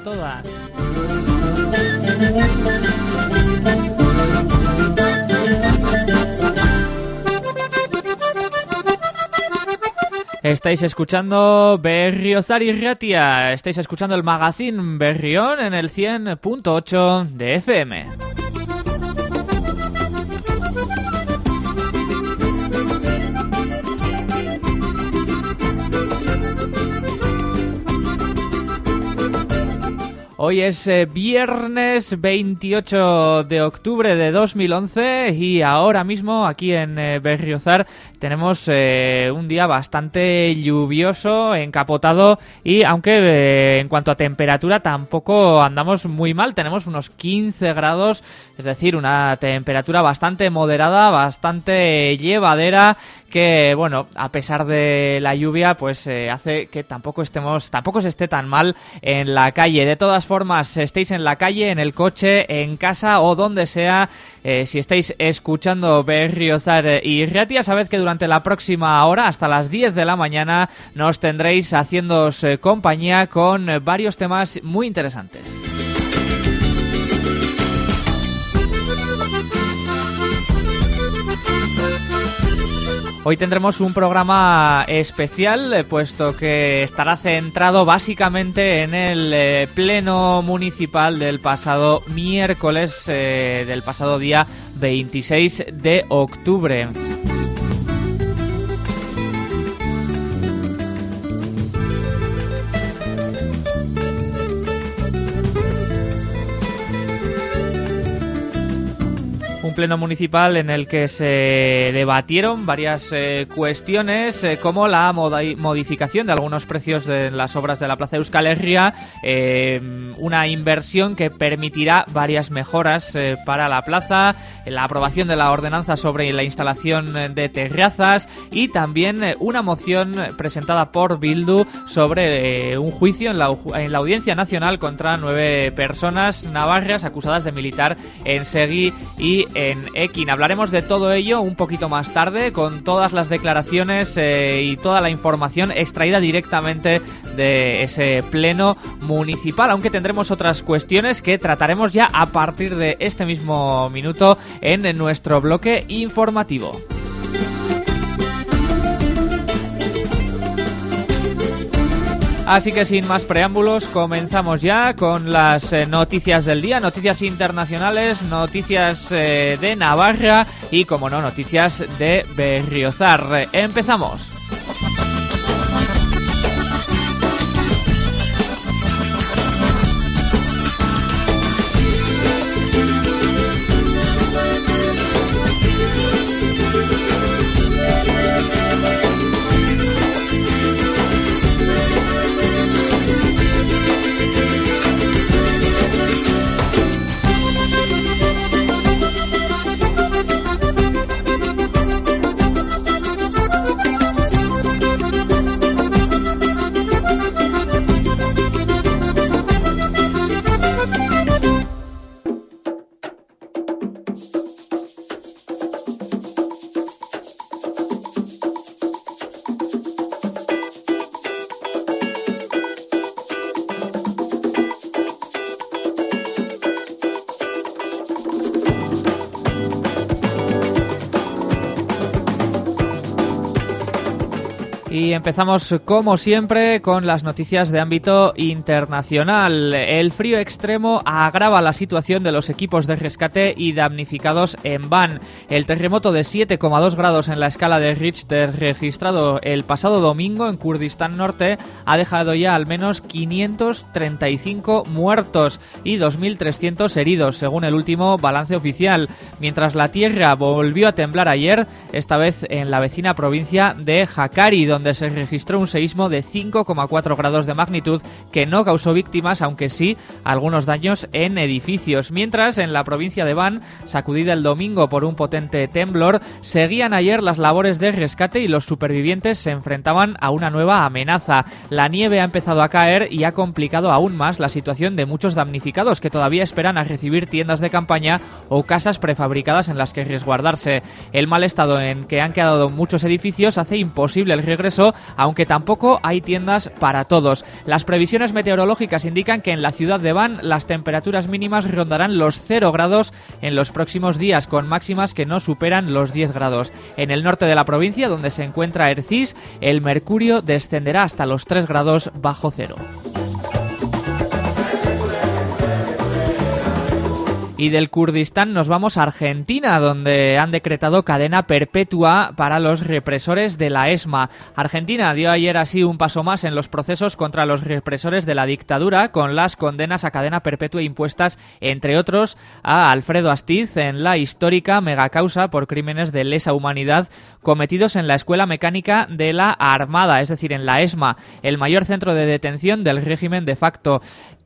todas. Estáis escuchando Berriozar y Ratia. Estáis escuchando el magazine Berrión en el 100.8 de FM. Hoy es eh, viernes 28 de octubre de 2011 y ahora mismo aquí en eh, Berriozar tenemos eh, un día bastante lluvioso, encapotado y aunque en cuanto a temperatura tampoco andamos muy mal, tenemos unos 15 grados, es decir, una temperatura bastante moderada, bastante llevadera que bueno, a pesar de la lluvia, pues eh, hace que tampoco estemos, tampoco se esté tan mal en la calle. De todas formas, estéis en la calle, en el coche, en casa o donde sea, eh, si estáis escuchando Berriozar y Riatia, sabed que durante la próxima hora, hasta las 10 de la mañana, nos tendréis haciéndoos eh, compañía con varios temas muy interesantes. Hoy tendremos un programa especial, eh, puesto que estará centrado básicamente en el eh, pleno municipal del pasado miércoles, eh, del pasado día 26 de octubre. Pleno municipal en el que se debatieron varias eh, cuestiones eh, como la modificación de algunos precios de las obras de la Plaza Euskal Herria, eh, una inversión que permitirá varias mejoras para la plaza, la aprobación de la ordenanza sobre la instalación de terrazas y también una moción presentada por Bildu sobre un juicio en la, en la Audiencia Nacional contra nueve personas navarras acusadas de militar en Segui y en Ekin. Hablaremos de todo ello un poquito más tarde con todas las declaraciones eh, y toda la información extraída directamente de ese pleno municipal, aunque tendremos otras cuestiones que trataremos ya a partir de este mismo minuto en nuestro bloque informativo. Así que sin más preámbulos, comenzamos ya con las eh, noticias del día, noticias internacionales, noticias eh, de Navarra y, como no, noticias de Berriozar. Empezamos. Empezamos como siempre con las noticias de ámbito internacional. El frío extremo agrava la situación de los equipos de rescate y damnificados en Van. El terremoto de 7,2 grados en la escala de Richter registrado el pasado domingo en Kurdistán Norte ha dejado ya al menos 535 muertos y 2.300 heridos, según el último balance oficial. Mientras la tierra volvió a temblar ayer, esta vez en la vecina provincia de Hakkari, donde se registró un seísmo de 5,4 grados de magnitud que no causó víctimas, aunque sí algunos daños en edificios. Mientras en la provincia de Van, sacudida el domingo por un potente temblor, seguían ayer las labores de rescate y los supervivientes se enfrentaban a una nueva amenaza. La nieve ha empezado a caer y ha complicado aún más la situación de muchos damnificados que todavía esperan a recibir tiendas de campaña o casas prefabricadas en las que resguardarse. El mal estado en que han quedado muchos edificios hace imposible el regreso aunque tampoco hay tiendas para todos. Las previsiones meteorológicas indican que en la ciudad de Van las temperaturas mínimas rondarán los 0 grados en los próximos días, con máximas que no superan los 10 grados. En el norte de la provincia, donde se encuentra Ercis, el mercurio descenderá hasta los 3 grados bajo cero. Y del Kurdistán nos vamos a Argentina, donde han decretado cadena perpetua para los represores de la ESMA. Argentina dio ayer así un paso más en los procesos contra los represores de la dictadura, con las condenas a cadena perpetua impuestas, entre otros, a Alfredo Astiz en la histórica megacausa por crímenes de lesa humanidad cometidos en la Escuela Mecánica de la Armada, es decir, en la ESMA, el mayor centro de detención del régimen de facto.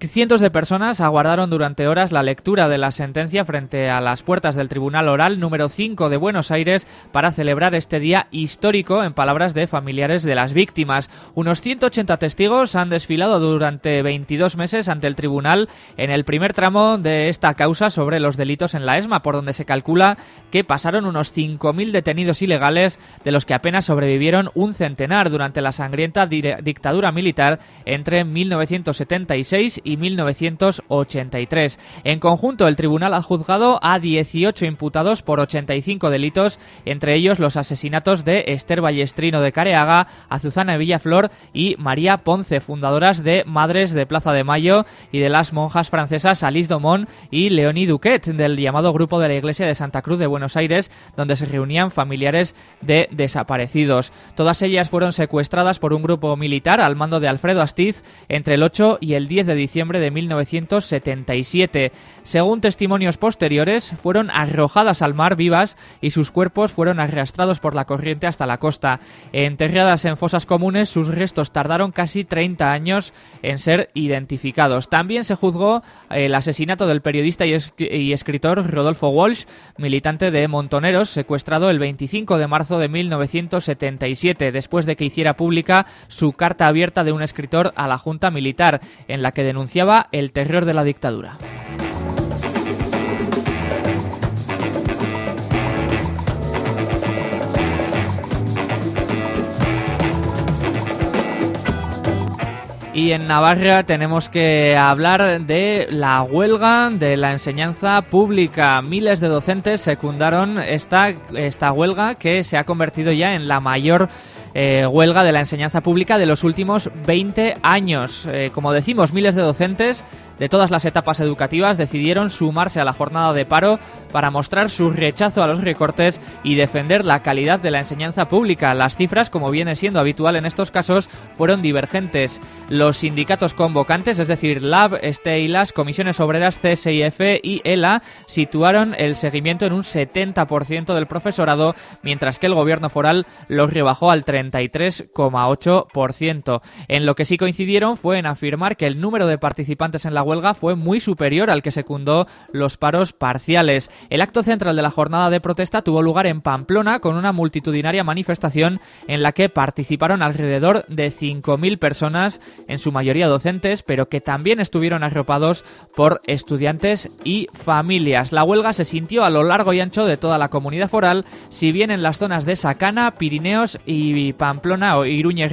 Cientos de personas aguardaron durante horas la lectura de la sentencia frente a las puertas del Tribunal Oral número 5 de Buenos Aires para celebrar este día histórico en palabras de familiares de las víctimas. Unos 180 testigos han desfilado durante 22 meses ante el tribunal en el primer tramo de esta causa sobre los delitos en la ESMA, por donde se calcula que pasaron unos 5.000 detenidos ilegales, de los que apenas sobrevivieron un centenar durante la sangrienta dictadura militar entre 1976 y 1983. En conjunto, el tribunal ha juzgado a 18 imputados por 85 delitos, entre ellos los asesinatos de Esther Ballestrino de Careaga, Azuzana Villaflor y María Ponce, fundadoras de Madres de Plaza de Mayo y de las monjas francesas Alice Domont y Leonie Duquet, del llamado Grupo de la Iglesia de Santa Cruz de Buenos Aires, donde se reunían familiares de desaparecidos. Todas ellas fueron secuestradas por un grupo militar al mando de Alfredo Astiz entre el 8 y el 10 de diciembre de 1977. Según testimonios posteriores, fueron arrojadas al mar vivas y sus cuerpos fueron arrastrados por la corriente hasta la costa. Enterradas en fosas comunes, sus restos tardaron casi 30 años en ser identificados. También se juzgó el asesinato del periodista y, escritor Rodolfo Walsh, militante de Montoneros, secuestrado el 25 de marzo de 1977, después de que hiciera pública su carta abierta de un escritor a la Junta Militar, en la que denunció el terror de la dictadura. Y en Navarra tenemos que hablar de la huelga de la enseñanza pública. Miles de docentes secundaron esta, esta huelga que se ha convertido ya en la mayor eh, huelga de la enseñanza pública de los últimos 20 años. Eh, como decimos, miles de docentes de todas las etapas educativas decidieron sumarse a la jornada de paro para mostrar su rechazo a los recortes y defender la calidad de la enseñanza pública. Las cifras, como viene siendo habitual en estos casos, fueron divergentes. Los sindicatos convocantes, es decir, LAB, STE y las comisiones obreras CSIF y ELA, situaron el seguimiento en un 70% del profesorado, mientras que el gobierno foral los rebajó al 33,8%. En lo que sí coincidieron fue en afirmar que el número de participantes en la huelga fue muy superior al que secundó los paros parciales. El acto central de la jornada de protesta tuvo lugar en Pamplona con una multitudinaria manifestación en la que participaron alrededor de 5.000 personas, en su mayoría docentes, pero que también estuvieron arropados por estudiantes y familias. La huelga se sintió a lo largo y ancho de toda la comunidad foral, si bien en las zonas de Sacana, Pirineos y Pamplona o Iruñería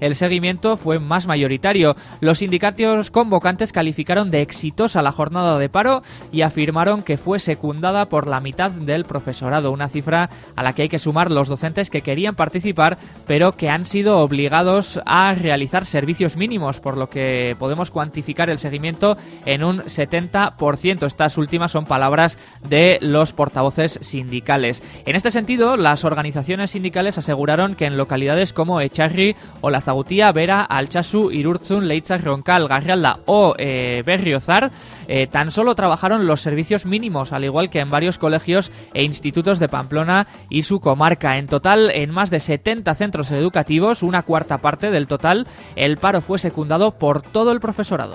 el seguimiento fue más mayoritario. Los sindicatos convocantes calificaron de exitosa la jornada de paro y afirmaron que fue secundaria por la mitad del profesorado, una cifra a la que hay que sumar los docentes que querían participar pero que han sido obligados a realizar servicios mínimos, por lo que podemos cuantificar el seguimiento en un 70%. Estas últimas son palabras de los portavoces sindicales. En este sentido, las organizaciones sindicales aseguraron que en localidades como Echarri o La Vera, Alchazu, Irurzun, Leitzar, Roncal, Garrialda o eh, Berriozar, eh, tan solo trabajaron los servicios mínimos, al igual que en varios colegios e institutos de Pamplona y su comarca. En total, en más de 70 centros educativos, una cuarta parte del total, el paro fue secundado por todo el profesorado.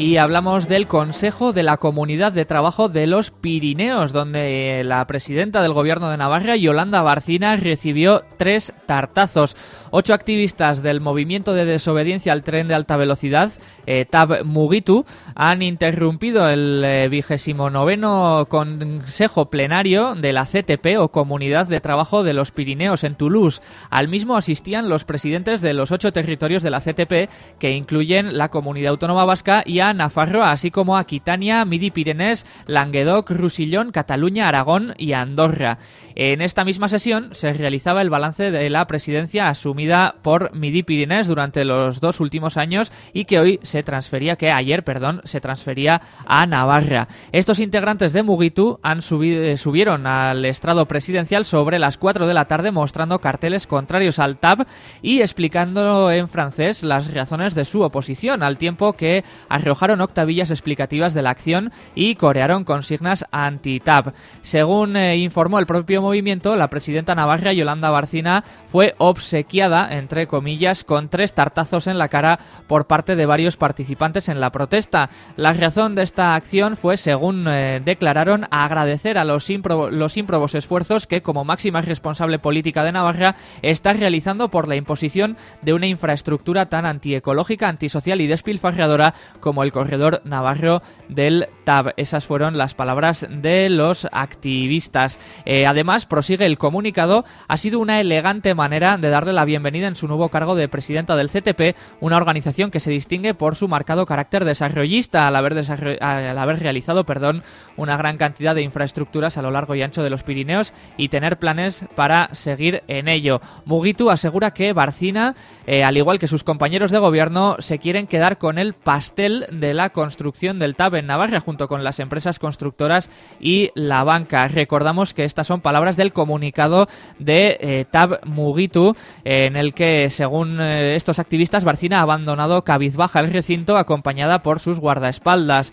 Y hablamos del Consejo de la Comunidad de Trabajo de los Pirineos, donde la presidenta del Gobierno de Navarra, Yolanda Barcina, recibió tres tartazos. Ocho activistas del movimiento de desobediencia al tren de alta velocidad eh, Tab Mugitu han interrumpido el vigésimo noveno Consejo Plenario de la CTP o Comunidad de Trabajo de los Pirineos en Toulouse. Al mismo asistían los presidentes de los ocho territorios de la CTP que incluyen la Comunidad Autónoma Vasca y a Nafarroa así como a Quitania, Midi-Pirenés, Languedoc, Rusillón, Cataluña, Aragón y Andorra. En esta misma sesión se realizaba el balance de la presidencia asumida por Midi-Pirenés durante los dos últimos años y que hoy se transfería, que ayer, perdón, se transfería a Navarra. Estos integrantes de Mugitu han subido, eh, subieron al estrado presidencial sobre las 4 de la tarde mostrando carteles contrarios al TAB y explicando en francés las razones de su oposición, al tiempo que arrojaron octavillas explicativas de la acción y corearon consignas anti-TAP. Según eh, informó el propio movimiento, la presidenta navarra Yolanda Barcina fue obsequiada, entre comillas, con tres tartazos en la cara por parte de varios participantes en la protesta. La razón de esta acción fue, según eh, declararon, agradecer a los, los ímprobos esfuerzos que, como máxima responsable política de Navarra, está realizando por la imposición de una infraestructura tan antiecológica, antisocial y despilfarradora como el corredor Navarro del TAB. Esas fueron las palabras de los activistas. Eh, además, prosigue el comunicado, ha sido una elegante manera de darle la bienvenida en su nuevo cargo de presidenta del CTP, una organización que se distingue por su marcado carácter desarrollista al haber, al haber realizado perdón, una gran cantidad de infraestructuras a lo largo y ancho de los Pirineos y tener planes para seguir en ello. Mugitu asegura que Barcina, eh, al igual que sus compañeros de gobierno, se quieren quedar con el pastel de la construcción del TAB en Navarra junto con las empresas constructoras y la banca. Recordamos que estas son palabras del comunicado de eh, TAB Mugitu en el que, según eh, estos activistas, Barcina ha abandonado cabizbaja el recinto acompañada por sus guardaespaldas.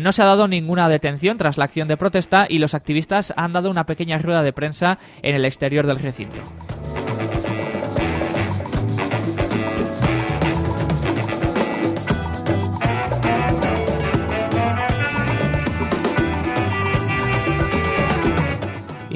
no se ha dado ninguna detención tras la acción de protesta y los activistas han dado una pequeña rueda de prensa en el exterior del recinto.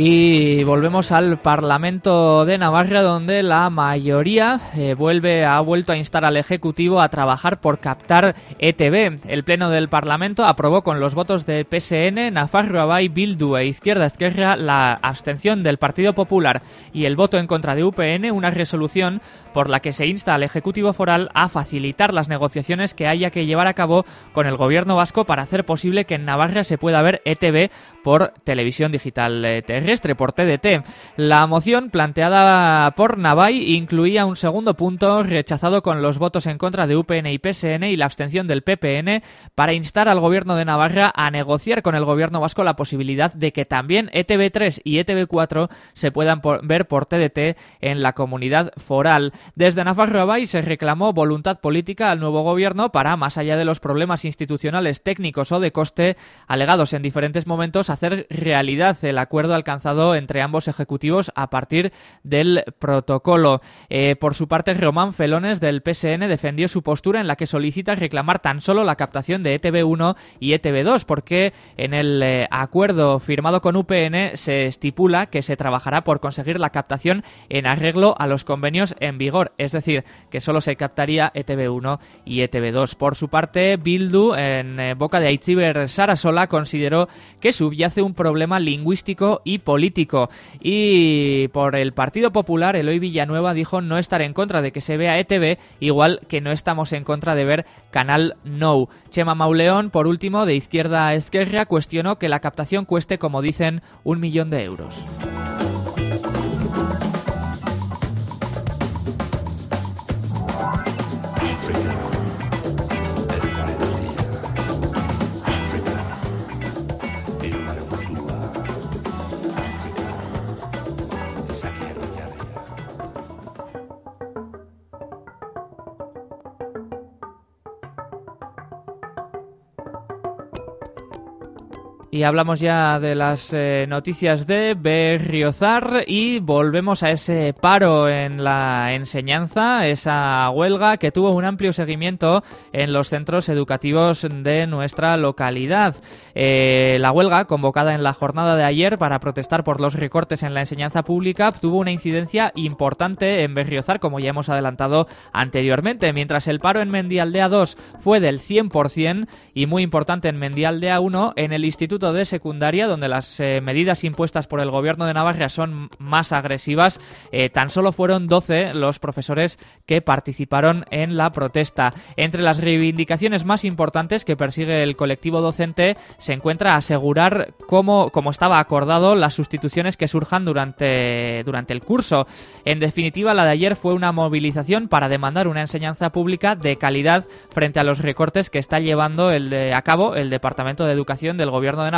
Y volvemos al Parlamento de Navarra, donde la mayoría eh, vuelve, ha vuelto a instar al Ejecutivo a trabajar por captar ETB. El Pleno del Parlamento aprobó con los votos de PSN, Nafarro Abay, Bildu e Izquierda Esquerra la abstención del Partido Popular y el voto en contra de UPN, una resolución por la que se insta al Ejecutivo Foral a facilitar las negociaciones que haya que llevar a cabo con el Gobierno vasco para hacer posible que en Navarra se pueda ver ETB por televisión digital eh, por TDT. La moción planteada por Navai incluía un segundo punto rechazado con los votos en contra de UPN y PSN y la abstención del PPN para instar al Gobierno de Navarra a negociar con el Gobierno vasco la posibilidad de que también ETB3 y ETB4 se puedan ver por TDT en la comunidad foral. Desde Navarro Abay se reclamó voluntad política al nuevo gobierno para, más allá de los problemas institucionales, técnicos o de coste alegados en diferentes momentos, hacer realidad el acuerdo alcanzado entre ambos ejecutivos a partir del protocolo. Eh, por su parte, Román Felones del PSN defendió su postura en la que solicita reclamar tan solo la captación de ETB1 y ETB2, porque en el eh, acuerdo firmado con UPN se estipula que se trabajará por conseguir la captación en arreglo a los convenios en vigor, es decir, que solo se captaría ETB1 y ETB2. Por su parte, Bildu, en eh, boca de Aitziber Sarasola, consideró que subyace un problema lingüístico y político. Y por el Partido Popular, Eloy Villanueva dijo no estar en contra de que se vea ETB, igual que no estamos en contra de ver Canal No. Chema Mauleón, por último, de Izquierda a Esquerra, cuestionó que la captación cueste, como dicen, un millón de euros. Y hablamos ya de las eh, noticias de Berriozar y volvemos a ese paro en la enseñanza, esa huelga que tuvo un amplio seguimiento en los centros educativos de nuestra localidad. Eh, la huelga, convocada en la jornada de ayer para protestar por los recortes en la enseñanza pública, tuvo una incidencia importante en Berriozar, como ya hemos adelantado anteriormente, mientras el paro en Mendialdea 2 fue del 100% y muy importante en Mendialdea 1, en el Instituto de Secundaria, donde las eh, medidas impuestas por el gobierno de Navarra son más agresivas, eh, tan solo fueron 12 los profesores que participaron en la protesta. Entre las reivindicaciones más importantes que persigue el colectivo docente se encuentra asegurar, como, como estaba acordado, las sustituciones que surjan durante, durante el curso. En definitiva, la de ayer fue una movilización para demandar una enseñanza pública de calidad frente a los recortes que está llevando el de, a cabo el Departamento de Educación del Gobierno de Navarra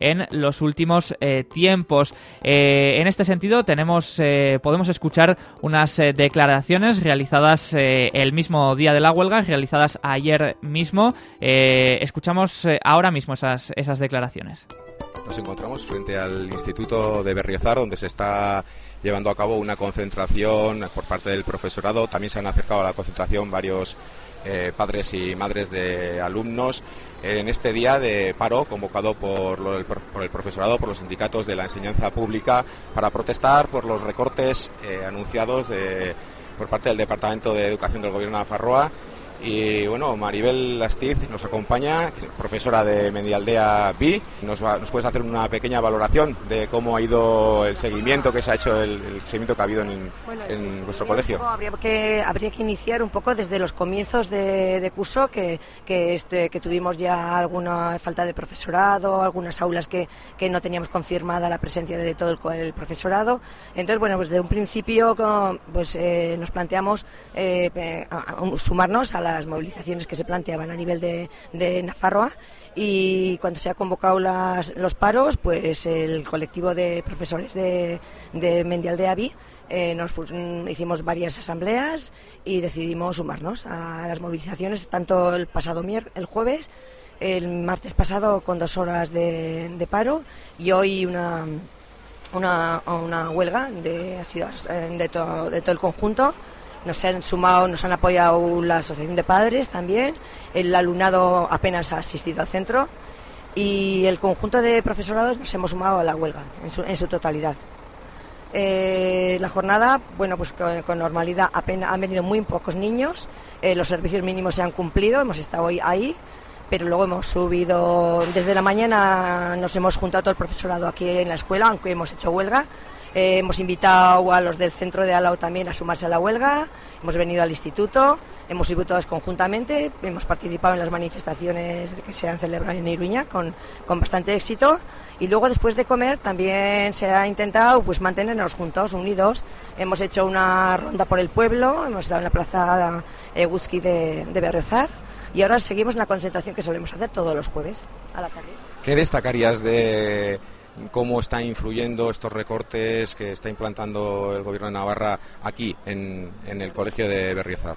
en los últimos eh, tiempos. Eh, en este sentido, tenemos, eh, podemos escuchar unas declaraciones realizadas el mismo día de la huelga, realizadas ayer mismo. escuchamos ahora mismo esas, esas declaraciones. Nos encontramos frente al Instituto de Berriozar, donde se está llevando a cabo una concentración por parte del profesorado. También se han acercado a la concentración varios eh, padres y madres de alumnos en este día de paro convocado por, el profesorado, por los sindicatos de la enseñanza pública para protestar por los recortes eh, anunciados por parte del Departamento de Educación del Gobierno de Farroa y bueno, Maribel Lastiz nos acompaña, profesora de Mendialdea B. Nos, nos puedes hacer una pequeña valoración de cómo ha ido el seguimiento que se ha hecho, el, seguimiento que ha habido en, en vuestro colegio. Habría que, habría que iniciar un poco desde los comienzos de, curso, que, que, este, que tuvimos ya alguna falta de profesorado, algunas aulas que, que no teníamos confirmada la presencia de todo el, profesorado. Entonces, bueno, pues desde un principio pues, eh, nos planteamos eh, sumarnos a la las movilizaciones que se planteaban a nivel de, de Nafarroa y cuando se ha convocado las, los paros, pues el colectivo de profesores de, de Mendialdea eh, nos hicimos varias asambleas y decidimos sumarnos a las movilizaciones, tanto el pasado mier el jueves, el martes pasado con dos horas de, de paro y hoy una, una, una huelga de, de, de todo el conjunto nos han sumado, nos han apoyado la Asociación de Padres también, el alumnado apenas ha asistido al centro y el conjunto de profesorados nos hemos sumado a la huelga en su, totalidad. Eh, la jornada, bueno, pues con, normalidad apenas han venido muy pocos niños, eh, los servicios mínimos se han cumplido, hemos estado hoy ahí, pero luego hemos subido, desde la mañana nos hemos juntado todo el profesorado aquí en la escuela, aunque hemos hecho huelga, eh, hemos invitado a los del centro de Alao también a sumarse a la huelga, hemos venido al instituto, hemos ido todos conjuntamente, hemos participado en las manifestaciones que se han celebrado en Iruña con, con bastante éxito y luego después de comer también se ha intentado pues mantenernos juntos, unidos. Hemos hecho una ronda por el pueblo, hemos estado en la plaza eh, de, de Berrezar y ahora seguimos en la concentración que solemos hacer todos los jueves a la tarde. ¿Qué destacarías de cómo están influyendo estos recortes que está implantando el Gobierno de Navarra aquí, en, el Colegio de Berriozar?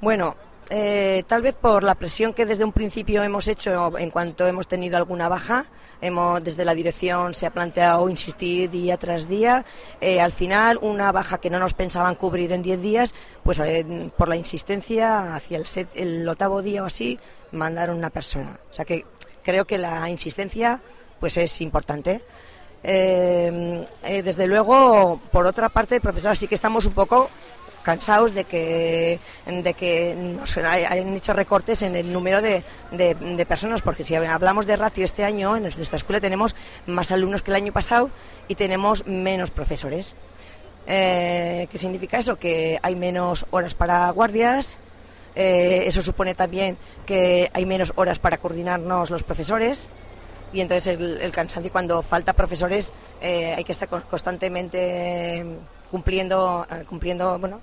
Bueno, eh, tal vez por la presión que desde un principio hemos hecho en cuanto hemos tenido alguna baja, hemos, desde la dirección se ha planteado insistir día tras día. Eh, al final, una baja que no nos pensaban cubrir en 10 días, pues eh, por la insistencia, hacia el, el octavo día o así, mandaron una persona. O sea que creo que la insistencia pues es importante. Eh, eh, desde luego, por otra parte, profesor, sí que estamos un poco cansados de que de que nos hayan hecho recortes en el número de, de, personas porque si hablamos de ratio este año en nuestra escuela tenemos más alumnos que el año pasado y tenemos menos profesores eh, ¿qué significa eso? que hay menos horas para guardias eso supone también que hay menos horas para coordinarnos los profesores y entonces el, cansancio cuando falta profesores eh, hay que estar constantemente cumpliendo eh, cumpliendo bueno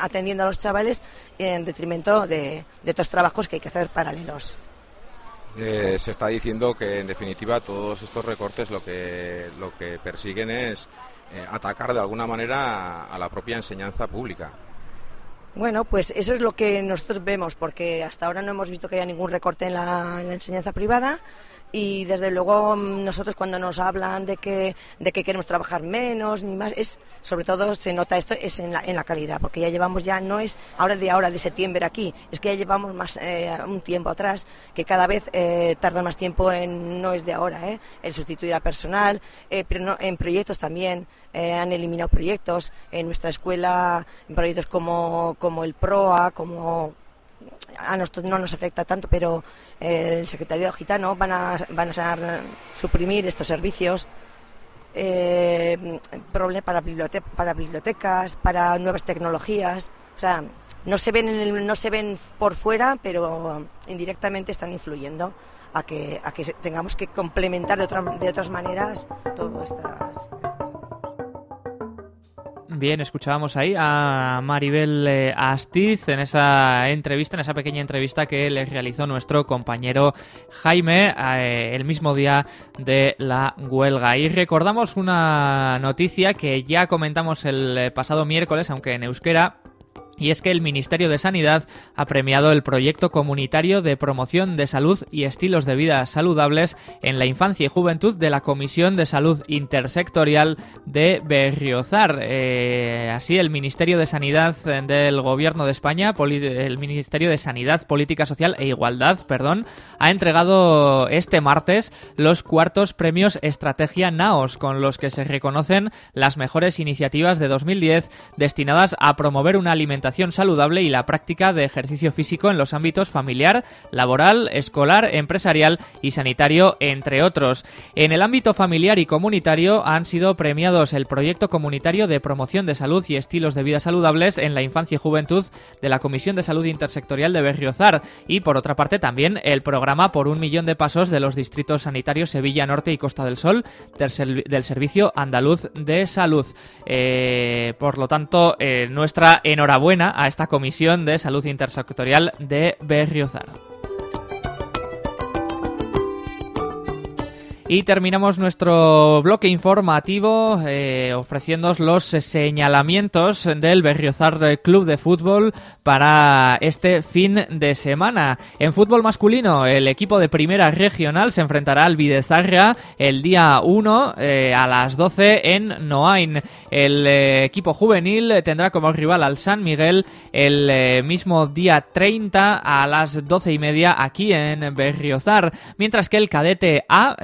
atendiendo a los chavales en detrimento de, de otros trabajos que hay que hacer paralelos. Eh, se está diciendo que en definitiva todos estos recortes lo que lo que persiguen es atacar de alguna manera a la propia enseñanza pública. Bueno, pues eso es lo que nosotros vemos, porque hasta ahora no hemos visto que haya ningún recorte en la, enseñanza privada y desde luego mm, nosotros cuando nos hablan de que, de que queremos trabajar menos ni más, es sobre todo se nota esto es en la, en la calidad, porque ya llevamos ya, no es ahora de ahora, de septiembre aquí, es que ya llevamos más eh, un tiempo atrás, que cada vez eh, tarda más tiempo en, no es de ahora, eh, el sustituir a personal, eh, pero no, en proyectos también, eh, han eliminado proyectos en nuestra escuela, en proyectos como, como el PROA, como a nosotros no nos afecta tanto, pero eh, el secretariado gitano van a, van a suprimir estos servicios. Eh, para, para bibliotecas, para nuevas tecnologías. O sea, no se ven, en el, no se ven por fuera, pero indirectamente están influyendo a que, a que tengamos que complementar de, otra, de otras maneras todas estas. Bien, escuchábamos ahí a Maribel eh, Astiz en esa entrevista, en esa pequeña entrevista que le realizó nuestro compañero Jaime eh, el mismo día de la huelga. Y recordamos una noticia que ya comentamos el eh, pasado miércoles, aunque en euskera, y es que el Ministerio de Sanidad ha premiado el proyecto comunitario de promoción de salud y estilos de vida saludables en la infancia y juventud de la Comisión de Salud Intersectorial de Berriozar. Eh, así, el Ministerio de Sanidad del Gobierno de España, el Ministerio de Sanidad, Política Social e Igualdad, perdón, ha entregado este martes los cuartos premios Estrategia NAOS, con los que se reconocen las mejores iniciativas de 2010 destinadas a promover una alimentación saludable y la práctica de ejercicio físico en los ámbitos familiar, laboral, escolar, empresarial y sanitario, entre otros. En el ámbito familiar y comunitario han sido premiados el proyecto comunitario de promoción de salud y estilos de vida saludables en la infancia y juventud de la Comisión de Salud Intersectorial de Berriozar y, por otra parte, también el programa por un millón de pasos de los distritos sanitarios Sevilla Norte y Costa del Sol del, Servicio Andaluz de Salud. Eh, por lo tanto, eh, nuestra enhorabuena a esta Comisión de Salud Intersectorial de Berriozar. Y terminamos nuestro bloque informativo eh, ofreciéndoos los señalamientos del Berriozar Club de Fútbol para este fin de semana. En fútbol masculino, el equipo de primera regional se enfrentará al Videzarra el día 1 eh, a las 12 en Noain. El eh, equipo juvenil tendrá como rival al San Miguel el mismo día 30 a las 12 y media aquí en Berriozar. Mientras que el cadete A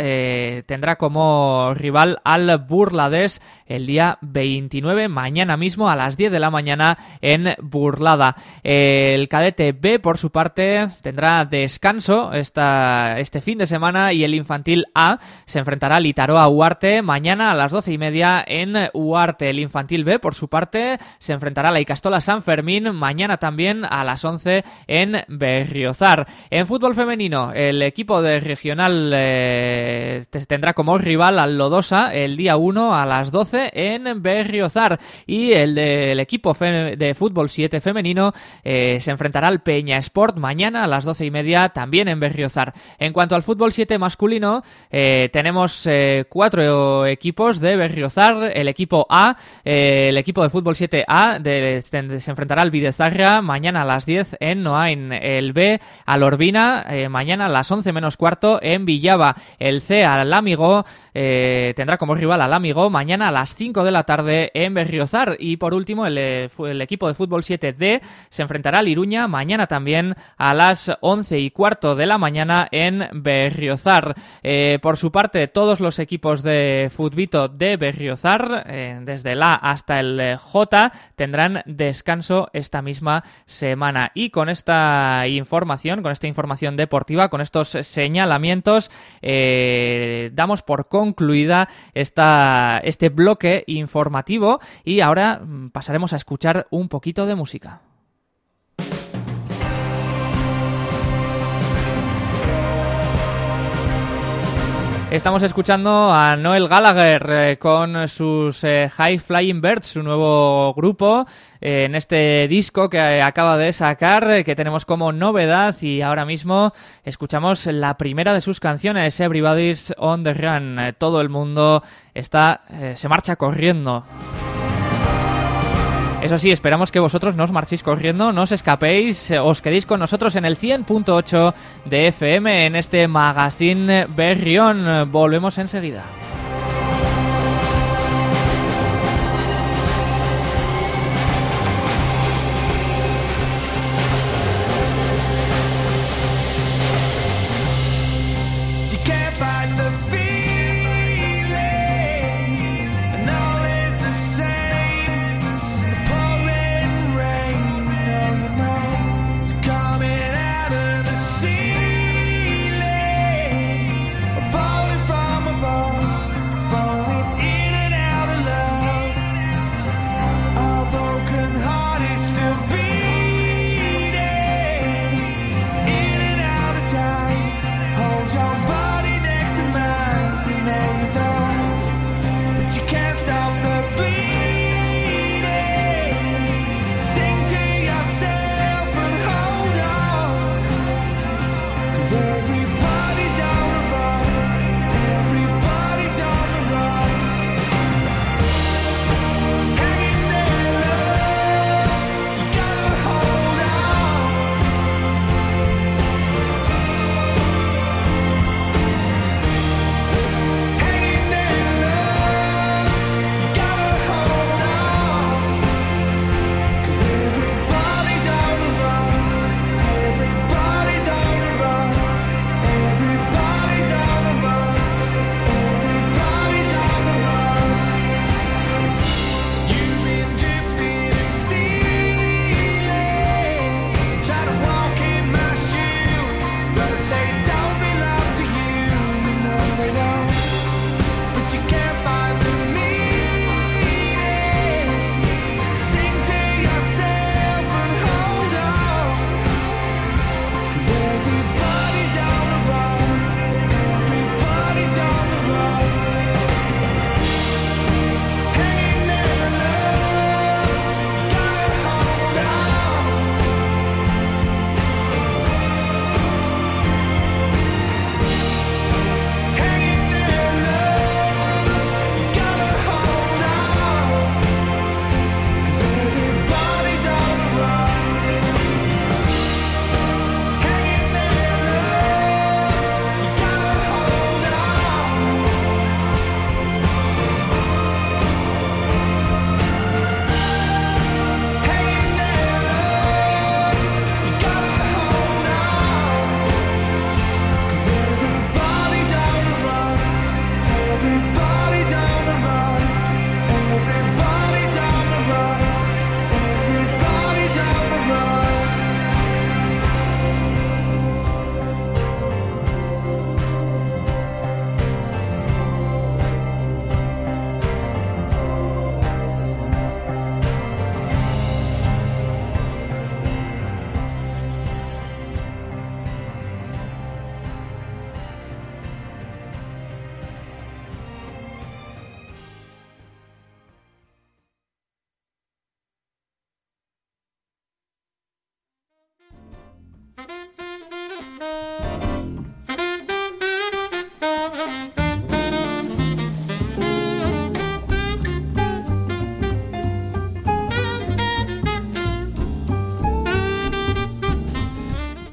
tendrá como rival al Burlades el día 29, mañana mismo a las 10 de la mañana en Burlada. El cadete B, por su parte, tendrá descanso esta, este fin de semana y el infantil A se enfrentará al Itaroa Huarte mañana a las 12 y media en Huarte. El infantil B, por su parte, se enfrentará a la Icastola San Fermín mañana también a las 11 en Berriozar. En fútbol femenino, el equipo de regional eh, tendrá como rival al Lodosa el día 1 a las 12 en Berriozar. Y el del equipo de fútbol 7 femenino eh, se enfrentará al Peña Sport mañana a las 12 y media también en Berriozar. En cuanto al fútbol 7 masculino eh, tenemos eh, cuatro equipos de Berriozar, el equipo A, el equipo de fútbol 7A se enfrentará al Videzarra mañana a las 10 en Noain, el B al Orbina mañana a las 11 menos cuarto en Villaba, el C al Amigo, eh, tendrá como rival al Amigo mañana a las 5 de la tarde en Berriozar. Y por último, el, eh, equipo de fútbol 7D se enfrentará al Iruña mañana también a las 11 y cuarto de la mañana en Berriozar. Eh, por su parte, todos los equipos de Futbito de Berriozar, desde el A hasta el J, tendrán descanso esta misma semana. Y con esta información, con esta información deportiva, con estos señalamientos, damos por concluida esta, este bloque informativo y ahora mm, pasaremos a escuchar un poquito de música. Estamos escuchando a Noel Gallagher eh, con sus eh, High Flying Birds, su nuevo grupo, eh, en este disco que acaba de sacar, que tenemos como novedad y ahora mismo escuchamos la primera de sus canciones, Everybody's on the Run. todo el mundo está, se marcha corriendo. Eso sí, esperamos que vosotros no os marchéis corriendo, no os escapéis, os quedéis con nosotros en el 100.8 de FM en este magazine Berrión. Volvemos enseguida.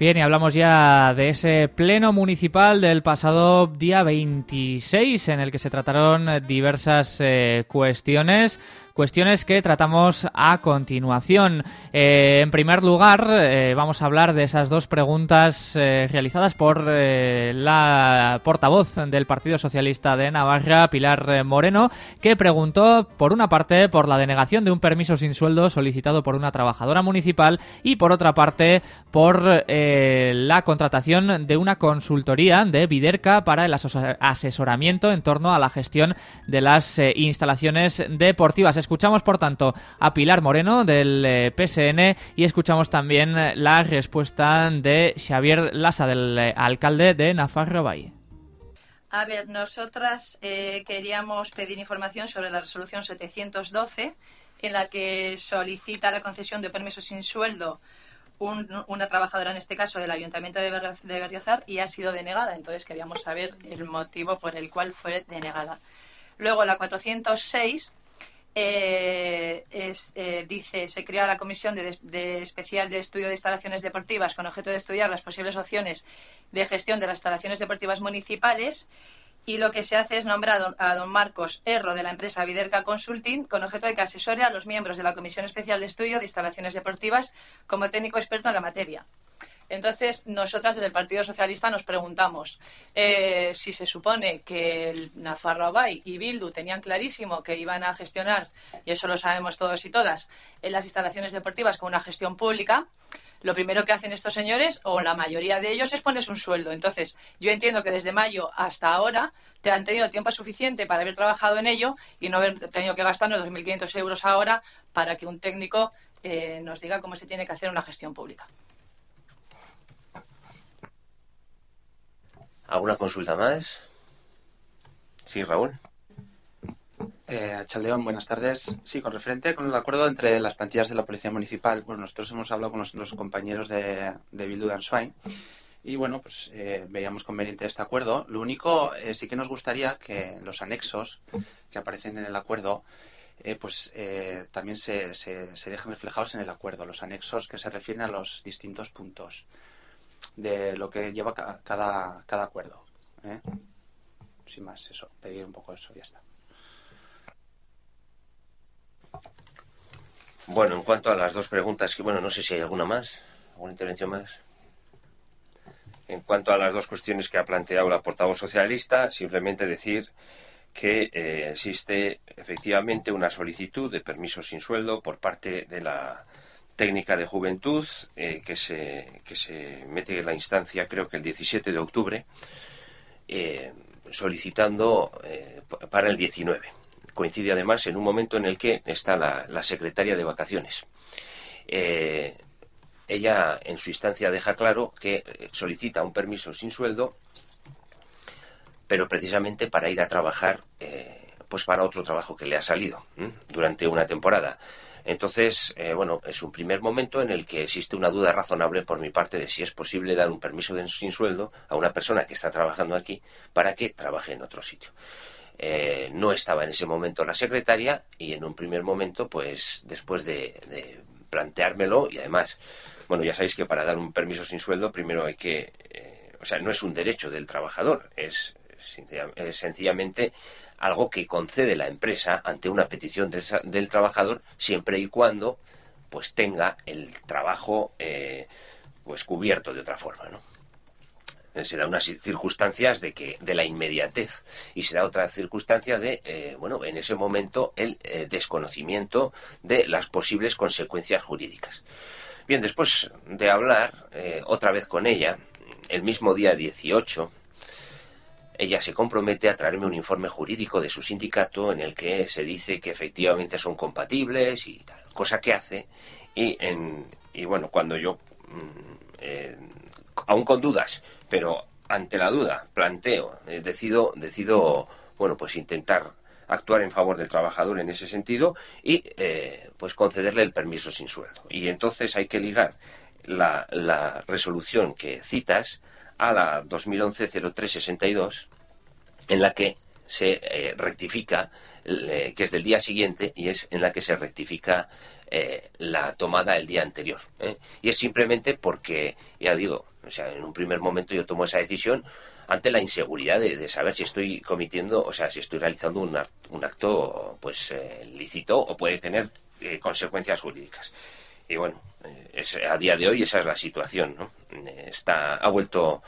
Bien, y hablamos ya de ese pleno municipal del pasado día 26 en el que se trataron diversas eh, cuestiones cuestiones que tratamos a continuación. Eh, en primer lugar, eh, vamos a hablar de esas dos preguntas eh, realizadas por la portavoz del Partido Socialista de Navarra, Pilar Moreno, que preguntó, por una parte, por la denegación de un permiso sin sueldo solicitado por una trabajadora municipal y, por otra parte, por la contratación de una consultoría de Viderca para el asesoramiento en torno a la gestión de las instalaciones deportivas. Escuchamos, por tanto, a Pilar Moreno del eh, PSN y escuchamos también eh, la respuesta de Xavier Lasa, del eh, alcalde de Nafarro Bay. A ver, nosotras queríamos pedir información sobre la resolución 712 en la que solicita la concesión de permisos sin sueldo una trabajadora, en este caso, del Ayuntamiento de, Berriozar y ha sido denegada. Entonces queríamos saber el motivo por el cual fue denegada. Luego la 406 eh, eh, dice se crea la Comisión de, Especial de Estudio de Instalaciones Deportivas con objeto de estudiar las posibles opciones de gestión de las instalaciones deportivas municipales y lo que se hace es nombrar a don, Marcos Erro de la empresa Viderca Consulting con objeto de que asesore a los miembros de la Comisión Especial de Estudio de Instalaciones Deportivas como técnico experto en la materia. Entonces, nosotras desde el Partido Socialista nos preguntamos eh, si se supone que el Nafarroabay y Bildu tenían clarísimo que iban a gestionar, y eso lo sabemos todos y todas, en las instalaciones deportivas con una gestión pública, lo primero que hacen estos señores, o la mayoría de ellos, es ponerse un sueldo. Entonces, yo entiendo que desde mayo hasta ahora te han tenido tiempo suficiente para haber trabajado en ello y no haber tenido que gastar los 2.500 euros ahora para que un técnico eh, nos diga cómo se tiene que hacer una gestión pública. ¿Alguna consulta más? Sí, Raúl. Eh, Chaldeón, buenas tardes. Sí, con referente con el acuerdo entre las plantillas de la Policía Municipal, bueno, nosotros hemos hablado con nuestros compañeros de, de Bildu de y bueno, pues eh, veíamos conveniente este acuerdo. Lo único, eh, sí que nos gustaría que los anexos que aparecen en el acuerdo, eh, pues también se, se, se dejen reflejados en el acuerdo, los anexos que se refieren a los distintos puntos de lo que lleva cada, cada acuerdo. ¿eh? Sin más, eso, pedir un poco eso, ya está. Bueno, en cuanto a las dos preguntas, que bueno, no sé si hay alguna más, alguna intervención más. En cuanto a las dos cuestiones que ha planteado la portavoz socialista, simplemente decir que eh, existe efectivamente una solicitud de permiso sin sueldo por parte de la técnica de juventud eh, que, se, que se mete en la instancia creo que el 17 de octubre eh, solicitando eh, para el 19 coincide además en un momento en el que está la, la secretaria de vacaciones. Ella en su instancia deja claro que solicita un permiso sin sueldo pero precisamente para ir a trabajar pues para otro trabajo que le ha salido durante una temporada entonces, eh, bueno, es un primer momento en el que existe una duda razonable por mi parte de si es posible dar un permiso de sin sueldo a una persona que está trabajando aquí para que trabaje en otro sitio. Eh, no estaba en ese momento la secretaria y en un primer momento, pues después de, planteármelo y además, bueno, ya sabéis que para dar un permiso sin sueldo primero hay que, eh, o sea, no es un derecho del trabajador, es, es sencillamente algo que concede la empresa ante una petición del, del trabajador siempre y cuando pues tenga el trabajo eh, pues cubierto de otra forma, ¿no? se da unas circunstancias de que de la inmediatez y se da otra circunstancia de eh, bueno en ese momento el eh, desconocimiento de las posibles consecuencias jurídicas bien después de hablar eh, otra vez con ella el mismo día 18 ella se compromete a traerme un informe jurídico de su sindicato en el que se dice que efectivamente son compatibles y tal, cosa que hace. Y, en, y bueno, cuando yo, mm, eh, aún con dudas, pero ante la duda, planteo, eh, decido, decido, bueno, pues intentar actuar en favor del trabajador en ese sentido y eh, pues concederle el permiso sin sueldo. Y entonces hay que ligar la, la resolución que citas a la 2011-0362, en la que se eh, rectifica, eh, que es del día siguiente, y es en la que se rectifica eh, la tomada el día anterior. Y es simplemente porque, ya digo, o sea, en un primer momento yo tomo esa decisión ante la inseguridad de, saber si estoy cometiendo, o sea, si estoy realizando un, un acto, pues, lícito o puede tener consecuencias jurídicas. Y bueno, eh, es, a día de hoy esa es la situación, ¿no? Está, ha vuelto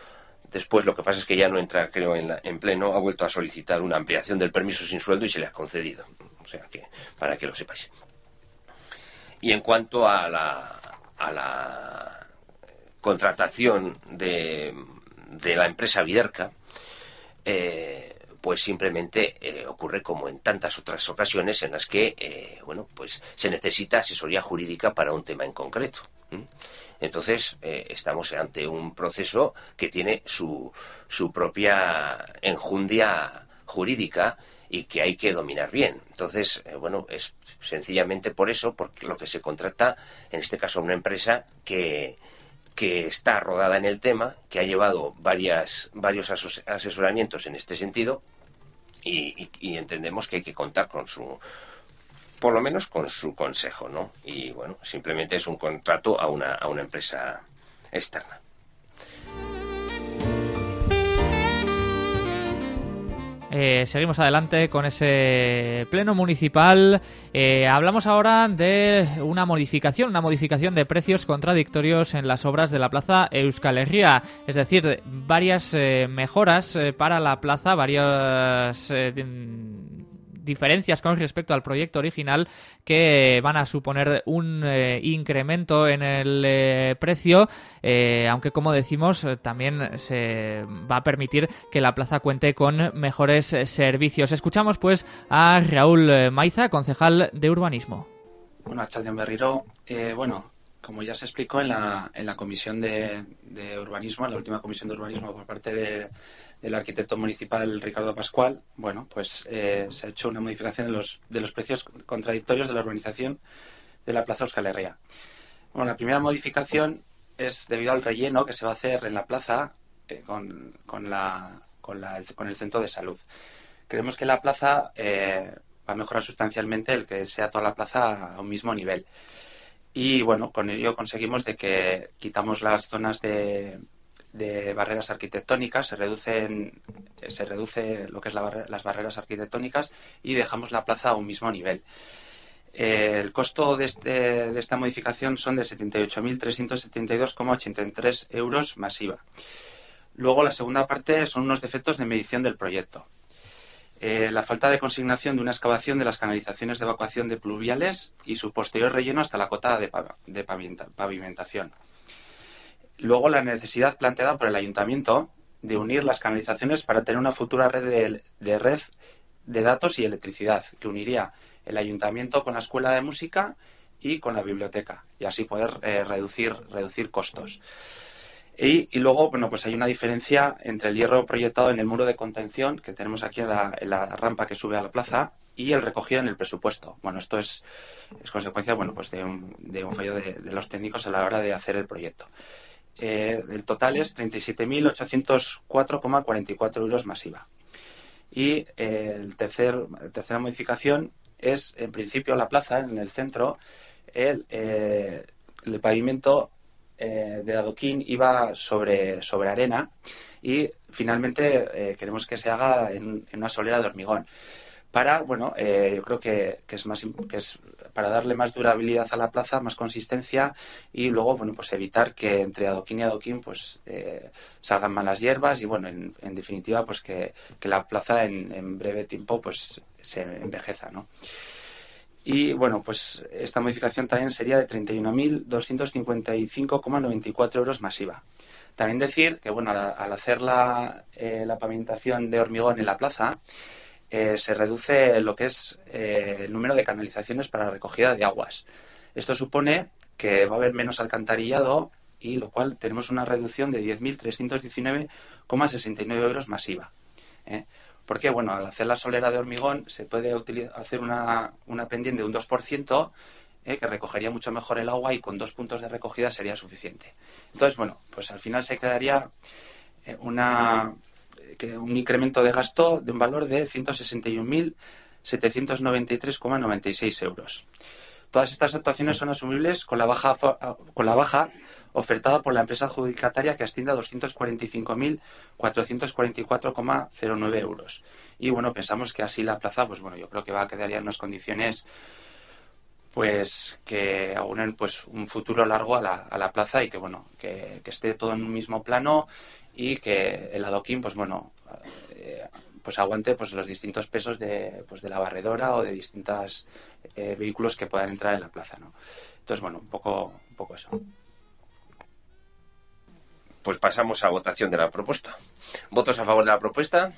Después lo que pasa es que ya no entra, creo, en, la, en, pleno, ha vuelto a solicitar una ampliación del permiso sin sueldo y se le ha concedido. O sea que, para que lo sepáis. Y en cuanto a la, a la contratación de, de la empresa Viderca, eh, pues simplemente eh, ocurre como en tantas otras ocasiones en las que, eh, bueno, pues se necesita asesoría jurídica para un tema en concreto. Entonces, eh, estamos ante un proceso que tiene su, su propia enjundia jurídica y que hay que dominar bien. Entonces, bueno, es sencillamente por eso, porque lo que se contrata, en este caso, una empresa que, que está rodada en el tema, que ha llevado varias, varios asesoramientos en este sentido y, y, entendemos que hay que contar con su por lo menos con su consejo, ¿no? Y bueno, simplemente es un contrato a una, a una empresa externa. Eh, seguimos adelante con ese pleno municipal. Eh, hablamos ahora de una modificación, una modificación de precios contradictorios en las obras de la Plaza Euskal Herria. Es decir, varias eh, mejoras para la plaza, varias diferencias con respecto al proyecto original que van a suponer un eh, incremento en el eh, precio, eh, aunque como decimos también se va a permitir que la plaza cuente con mejores servicios. Escuchamos pues a Raúl Maiza, concejal de urbanismo. Bueno, a Chaldeón Berriro, bueno, como ya se explicó en la, en la comisión de, de, urbanismo, en la última comisión de urbanismo por parte de, del arquitecto municipal Ricardo Pascual, bueno, pues eh, se ha hecho una modificación de los, de los precios contradictorios de la urbanización de la Plaza Euskal Herria. Bueno, la primera modificación es debido al relleno que se va a hacer en la plaza eh, con, con, la, con, la, con, el centro de salud. Creemos que la plaza eh, va a mejorar sustancialmente el que sea toda la plaza a un mismo nivel. Y bueno, con ello conseguimos de que quitamos las zonas de, de barreras arquitectónicas, se, reducen, se reduce lo que es las barreras arquitectónicas y dejamos la plaza a un mismo nivel. El costo de, este, de, esta modificación son de 78.372,83 euros masiva. Luego la segunda parte son unos defectos de medición del proyecto. Eh, la falta de consignación de una excavación de las canalizaciones de evacuación de pluviales y su posterior relleno hasta la cota de, de pavimentación. Luego la necesidad planteada por el ayuntamiento de unir las canalizaciones para tener una futura red de, red de datos y electricidad que uniría el ayuntamiento con la escuela de música y con la biblioteca y así poder eh, reducir, reducir costos. Y, luego, bueno, pues hay una diferencia entre el hierro proyectado en el muro de contención que tenemos aquí en la, rampa que sube a la plaza y el recogido en el presupuesto. Bueno, esto es, es consecuencia, bueno, pues de un, de un fallo de los técnicos a la hora de hacer el proyecto. Eh, el total es 37.804,44 euros masiva. Y eh, el tercer, tercera modificación es, en principio, la plaza, en el centro, el, eh, el pavimento de adoquín iba sobre, sobre arena y finalmente queremos que se haga en, una solera de hormigón. Para, bueno, yo creo que, que, es más, que para darle más durabilidad a la plaza, más consistencia y luego, bueno, pues evitar que entre adoquín y adoquín pues eh, salgan malas hierbas y, bueno, en, definitiva, pues que, la plaza en, breve tiempo pues se envejeza, ¿no? Y bueno, pues esta modificación también sería de 31.255,94 euros masiva. También decir que, bueno, al, hacer la, eh, la pavimentación de hormigón en la plaza, eh, se reduce lo que es eh, el número de canalizaciones para recogida de aguas. Esto supone que va a haber menos alcantarillado y lo cual tenemos una reducción de 10.319,69 euros masiva. ¿eh? Porque, bueno, al hacer la solera de hormigón se puede hacer una, una pendiente de un 2%, que recogería mucho mejor el agua y con dos puntos de recogida sería suficiente. Entonces, bueno, pues al final se quedaría una, que un incremento de gasto de un valor de 161.793,96 euros. Todas estas actuaciones son asumibles con la baja, con la baja ofertada por la empresa adjudicataria que asciende a 245.444,09 euros. Y bueno, pensamos que así la plaza, pues bueno, yo creo que va a quedar ya en unas condiciones pues que aunen pues un futuro largo a la, a la plaza y que bueno, que, que esté todo en un mismo plano y que el adoquín, pues bueno, eh, pues aguante pues los distintos pesos de, pues de la barredora o de distintos eh, vehículos que puedan entrar en la plaza, ¿no? Entonces, bueno, un poco, un poco eso. Pues pasamos a votación de la propuesta. ¿Votos a favor de la propuesta?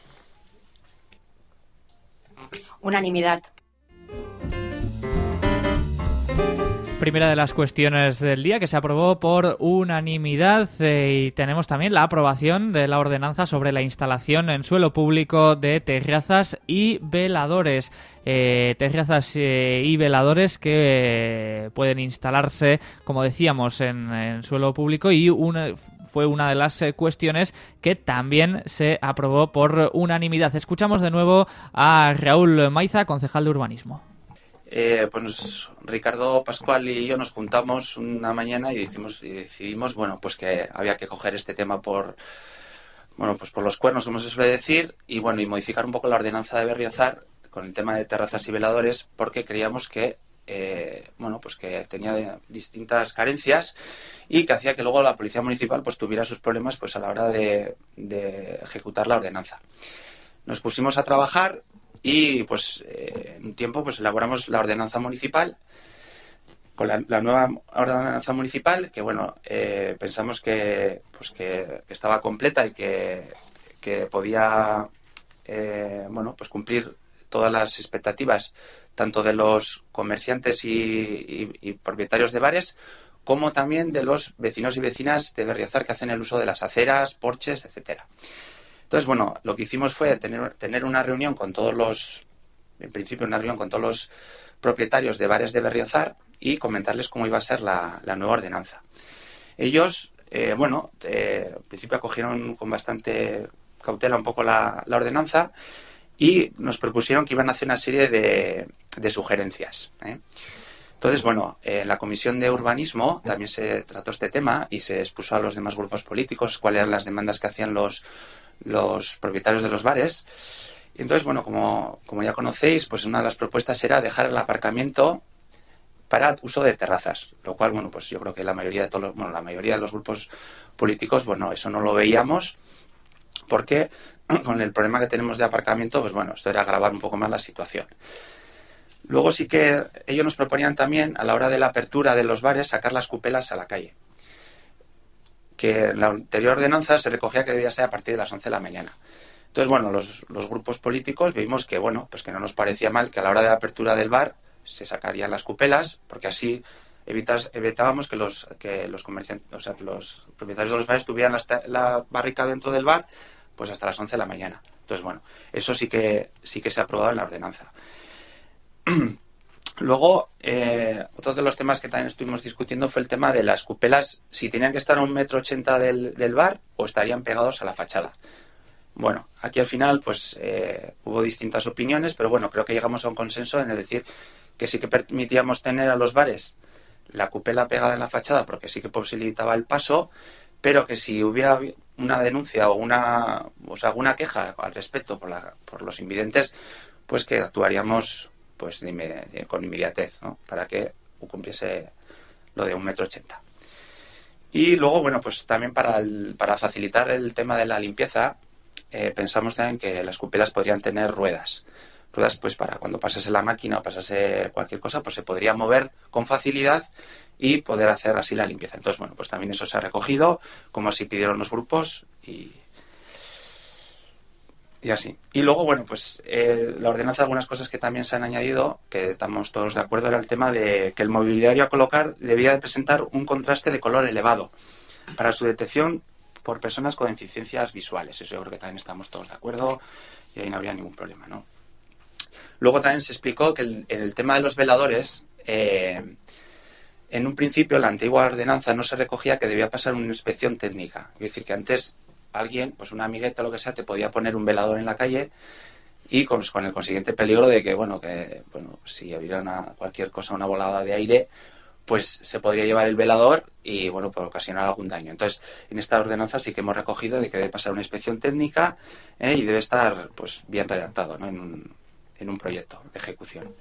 Unanimidad. Primera de las cuestiones del día que se aprobó por unanimidad eh, y tenemos también la aprobación de la ordenanza sobre la instalación en suelo público de terrazas y veladores. Eh, terrazas eh, y veladores que pueden instalarse, como decíamos, en, suelo público y fue una de las cuestiones que también se aprobó por unanimidad. Escuchamos de nuevo a Raúl Maiza, concejal de urbanismo. Eh, pues Ricardo Pascual y yo nos juntamos una mañana y decidimos, y decidimos, bueno, pues que había que coger este tema por, bueno, pues por los cuernos, como se suele decir, y bueno, y modificar un poco la ordenanza de Berriozar con el tema de terrazas y veladores, porque creíamos que eh, bueno, pues que tenía distintas carencias y que hacía que luego la policía municipal pues tuviera sus problemas pues a la hora de, ejecutar la ordenanza. Nos pusimos a trabajar y pues eh, en un tiempo pues elaboramos la ordenanza municipal con la, nueva ordenanza municipal que bueno eh, pensamos que pues que, estaba completa y que, que podía bueno pues cumplir todas las expectativas tanto de los comerciantes y, propietarios de bares como también de los vecinos y vecinas de Berriozar que hacen el uso de las aceras, porches, etcétera. Entonces, bueno, lo que hicimos fue tener, tener una reunión con todos los, en principio una reunión con todos los propietarios de bares de Berriozar y comentarles cómo iba a ser la, nueva ordenanza. Ellos, eh, bueno, eh, en principio acogieron con bastante cautela un poco la, la ordenanza y nos propusieron que iban a hacer una serie de, sugerencias. ¿eh? Entonces, bueno, en la Comisión de Urbanismo también se trató este tema y se expuso a los demás grupos políticos cuáles eran las demandas que hacían los, los propietarios de los bares. Y entonces, bueno, como, como ya conocéis, pues una de las propuestas era dejar el aparcamiento para uso de terrazas, lo cual, bueno, pues yo creo que la mayoría de todos los, bueno, la mayoría de los grupos políticos, bueno, eso no lo veíamos porque con el problema que tenemos de aparcamiento, pues bueno, esto era agravar un poco más la situación. Luego sí que ellos nos proponían también, a la hora de la apertura de los bares, sacar las cupelas a la calle. Que en la anterior ordenanza se recogía que debía ser a partir de las 11 de la mañana. Entonces, bueno, los, grupos políticos vimos que, bueno, pues que no nos parecía mal que a la hora de la apertura del bar se sacarían las cupelas, porque así evitábamos que los, que los comerciantes, o sea, los propietarios de los bares tuvieran la, la barrica dentro del bar pues hasta las 11 de la mañana. Entonces, bueno, eso sí que, sí que se ha aprobado en la ordenanza. Luego, eh, otro de los temas que también estuvimos discutiendo fue el tema de las cupelas, si tenían que estar a un metro ochenta del, bar o estarían pegados a la fachada. Bueno, aquí al final pues eh, hubo distintas opiniones, pero bueno, creo que llegamos a un consenso en el decir que sí que permitíamos tener a los bares la cupela pegada en la fachada porque sí que posibilitaba el paso, pero que si hubiera una denuncia o una o sea, alguna queja al respecto por, la, por los invidentes, pues que actuaríamos pues con inmediatez, ¿no? Para que cumpliese lo de un metro ochenta. Y luego, bueno, pues también para, para facilitar el tema de la limpieza, eh, pensamos también que las cupelas podrían tener ruedas. Ruedas, pues para cuando pasase la máquina o pasase cualquier cosa, pues se podría mover con facilidad y poder hacer así la limpieza. Entonces, bueno, pues también eso se ha recogido, como así pidieron los grupos y, y así. Y luego, bueno, pues eh, la ordenanza, algunas cosas que también se han añadido, que estamos todos de acuerdo, era el tema de que el mobiliario a colocar debía de presentar un contraste de color elevado para su detección por personas con deficiencias visuales. Eso yo creo que también estamos todos de acuerdo y ahí no habría ningún problema, ¿no? Luego también se explicó que el, el tema de los veladores eh, en un principio la antigua ordenanza no se recogía que debía pasar una inspección técnica. Es decir, que antes alguien, pues una amigueta o lo que sea, te podía poner un velador en la calle y con, el consiguiente peligro de que, bueno, que bueno, si hubiera cualquier cosa, una volada de aire, pues se podría llevar el velador y, bueno, puede ocasionar algún daño. Entonces, en esta ordenanza sí que hemos recogido de que debe pasar una inspección técnica ¿eh? y debe estar, pues, bien redactado, ¿no? En un, en un proyecto de ejecución.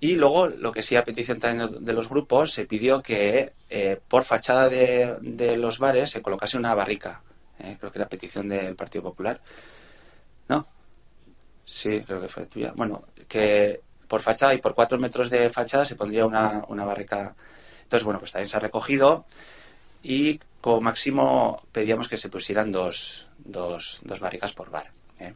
Y luego, lo que sí a petición también de los grupos, se pidió que eh, por fachada de, los bares se colocase una barrica. Eh, creo que era petición del Partido Popular. ¿No? Sí, creo que fue tuya. Bueno, que por fachada y por cuatro metros de fachada se pondría una, una barrica. Entonces, bueno, pues también se ha recogido. Y como máximo pedíamos que se pusieran dos, dos, dos barricas por bar. ¿eh?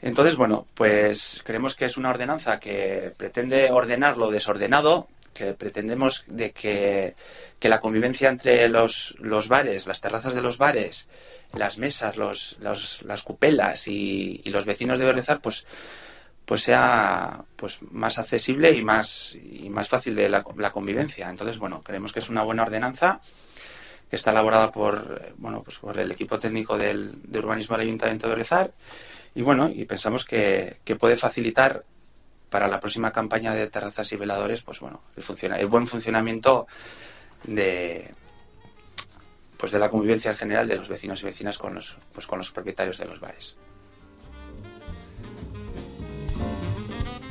Entonces, bueno, pues creemos que es una ordenanza que pretende ordenar lo desordenado, que pretendemos de que, la convivencia entre los, los, bares, las terrazas de los bares, las mesas, los, las cupelas y, los vecinos de Berlezar, pues, pues sea pues más accesible y más, y más fácil de la, convivencia. Entonces, bueno, creemos que es una buena ordenanza que está elaborada por, bueno, pues por el equipo técnico del, de urbanismo del Ayuntamiento de Berlezar y bueno, y pensamos que, puede facilitar para la próxima campaña de terrazas y veladores, pues bueno, el, funciona, el buen funcionamiento de pues de la convivencia en general de los vecinos y vecinas con los, pues con los propietarios de los bares.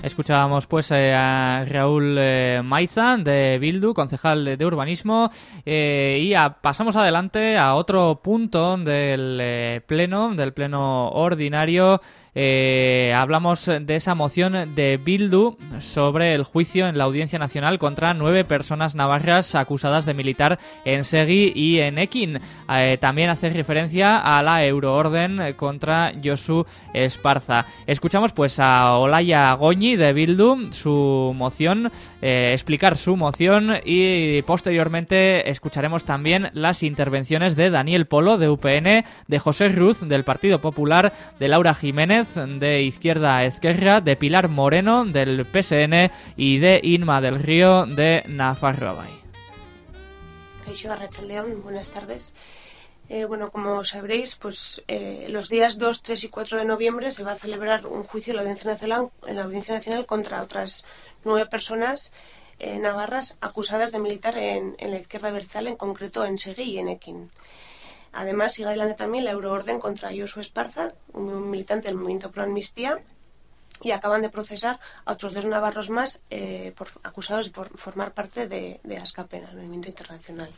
Escuchábamos pues eh, a Raúl eh, Maiza de Bildu, concejal de, urbanismo, eh, y pasamos adelante a otro punto del pleno, del pleno ordinario eh, hablamos de esa moción de Bildu sobre el juicio en la Audiencia Nacional contra nueve personas navarras acusadas de militar en Segui y en Ekin. Eh, también hace referencia a la euroorden contra Josu Esparza. Escuchamos pues a Olaya Goñi de Bildu su moción, eh, explicar su moción y posteriormente escucharemos también las intervenciones de Daniel Polo de UPN, de José Ruz del Partido Popular, de Laura Jiménez de Izquierda Esquerra, de Pilar Moreno del PSN y de Inma del Río de Nafarroa. buenas tardes. Eh, bueno, como sabréis, pues eh, los días 2, 3 y 4 de noviembre se va a celebrar un juicio en la Audiencia Nacional, en la Audiencia Nacional contra otras nueve personas eh, navarras acusadas de militar en, la izquierda versal, en concreto en Segui y en Equín. Además, sigue adelante también la euroorden contra Josué Esparza, un militante del movimiento pro amnistía, y acaban de procesar a otros dos navarros más eh, por, acusados de formar parte de, de ASCAPEN, el movimiento internacional.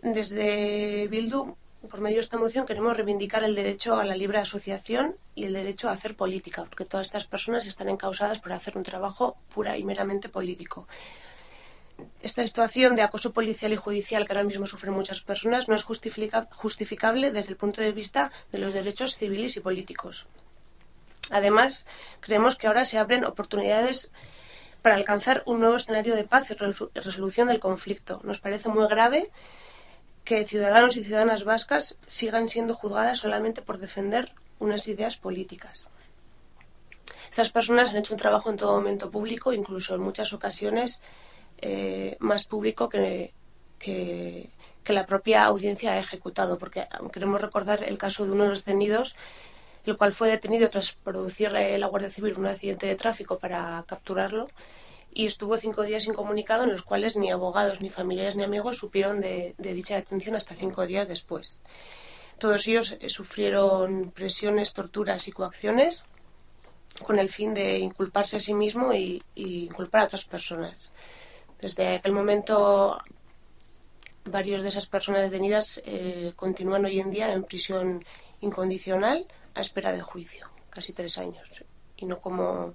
Desde Bildu, por medio de esta moción, queremos reivindicar el derecho a la libre asociación y el derecho a hacer política, porque todas estas personas están encausadas por hacer un trabajo pura y meramente político esta situación de acoso policial y judicial que ahora mismo sufren muchas personas no es justificable desde el punto de vista de los derechos civiles y políticos. Además, creemos que ahora se abren oportunidades para alcanzar un nuevo escenario de paz y resolución del conflicto. Nos parece muy grave que ciudadanos y ciudadanas vascas sigan siendo juzgadas solamente por defender unas ideas políticas. Estas personas han hecho un trabajo en todo momento público, incluso en muchas ocasiones eh, más público que, que, la propia audiencia ha ejecutado, porque queremos recordar el caso de uno de los detenidos, el cual fue detenido tras producir la Guardia Civil un accidente de tráfico para capturarlo y estuvo cinco días incomunicado en los cuales ni abogados, ni familiares, ni amigos supieron de, dicha detención hasta cinco días después. Todos ellos eh, sufrieron presiones, torturas y coacciones con el fin de inculparse a sí mismo y, y inculpar a otras personas. Desde aquel momento, varios de esas personas detenidas eh, continúan hoy en día en prisión incondicional a espera de juicio, casi tres años. Y no como